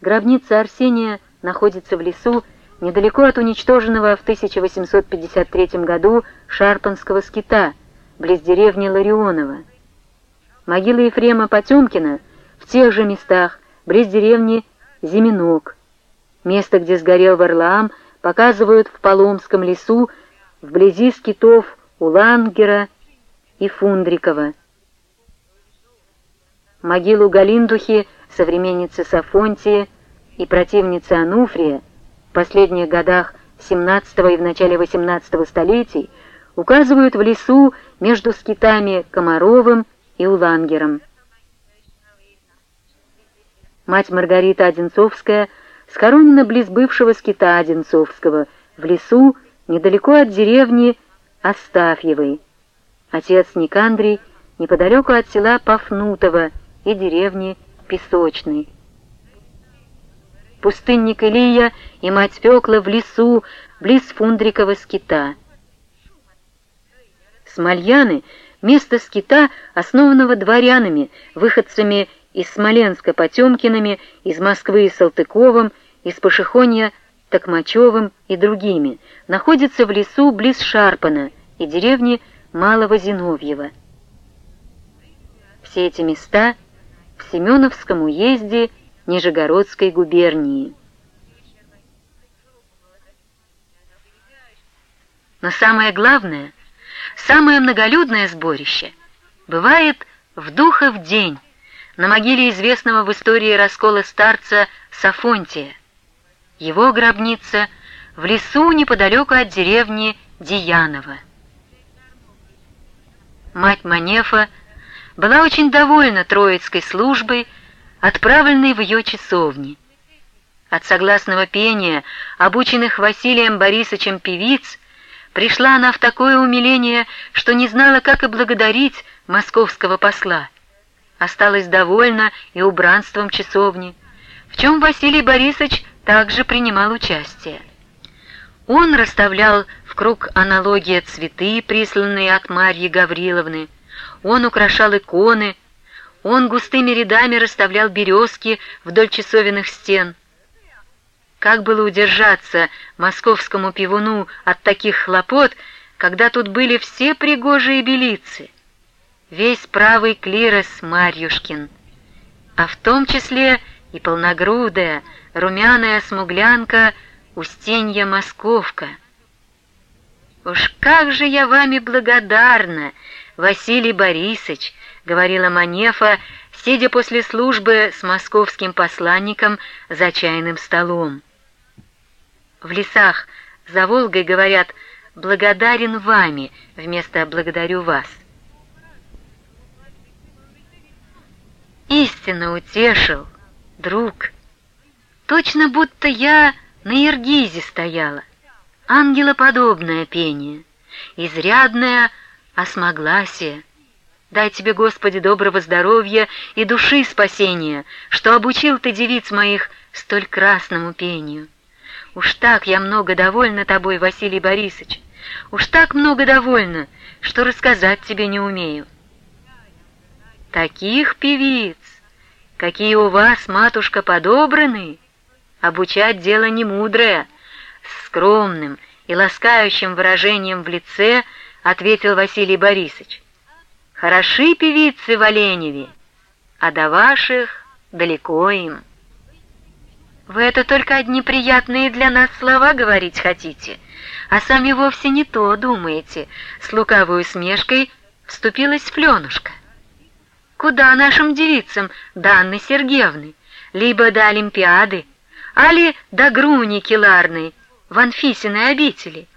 Гробница Арсения находится в лесу недалеко от уничтоженного в 1853 году Шарпанского скита, близ деревни Ларионова. Могила Ефрема Потемкина в тех же местах, близ деревни Зиминок. Место, где сгорел Варлаам, показывают в Поломском лесу вблизи скитов Улангера и Фундрикова. Могилу Галиндухи, современницы Сафонтии и противницы Ануфрия, в последних годах XVII и в начале XVIII столетий указывают в лесу между скитами Комаровым и Улангером. Мать Маргарита Одинцовская схоронена близ бывшего скита Одинцовского в лесу недалеко от деревни Остафьевой. Отец Никандрий неподалеку от села Пафнутово и деревни Песочной. Пустынник Илия и мать Фёкла в лесу, близ Фундрикова скита. Смольяны — место скита, основанного дворянами, выходцами из Смоленска Потемкиными, из Москвы Салтыковым, из Пашихонья Токмачевым и другими, находится в лесу близ Шарпана и деревни Малого Зиновьева. Все эти места в Семеновском уезде Нижегородской губернии. Но самое главное, самое многолюдное сборище бывает в Духов день на могиле известного в истории раскола старца Сафонтия. Его гробница в лесу неподалеку от деревни Дияново. Мать Манефа была очень довольна троицкой службой, отправленной в ее часовни. От согласного пения, обученных Василием Борисовичем певиц, пришла она в такое умиление, что не знала, как и благодарить московского посла. Осталась довольна и убранством часовни, в чем Василий Борисович также принимал участие. Он расставлял в круг аналогия цветы, присланные от Марьи Гавриловны, он украшал иконы, он густыми рядами расставлял березки вдоль часовенных стен. Как было удержаться московскому пивуну от таких хлопот, когда тут были все пригожие белицы, весь правый клирос Марьюшкин, а в том числе и полногрудая, румяная смуглянка Устинья Московка. «Уж как же я вами благодарна, Василий Борисович!» говорила Манефа, сидя после службы с московским посланником за чайным столом. В лесах за Волгой говорят «благодарен вами» вместо «благодарю вас». Истинно утешил, друг. Точно будто я на Иргизе стояла. Ангелоподобное пение, изрядное осмогласие. Дай тебе, Господи, доброго здоровья и души спасения, что обучил ты девиц моих столь красному пению. Уж так я много довольна тобой, Василий Борисович, уж так много довольна, что рассказать тебе не умею. Таких певиц, какие у вас, матушка, подобраны, обучать дело не мудрое, скромным и ласкающим выражением в лице ответил Василий Борисович. Хороши певицы в Оленеве, а до ваших далеко им. Вы это только одни приятные для нас слова говорить хотите, а сами вовсе не то думаете, с лукавой усмешкой вступилась Фленушка. Куда нашим девицам до Анны Сергеевны, либо до Олимпиады, али до Груни Келарной в Анфисиной обители?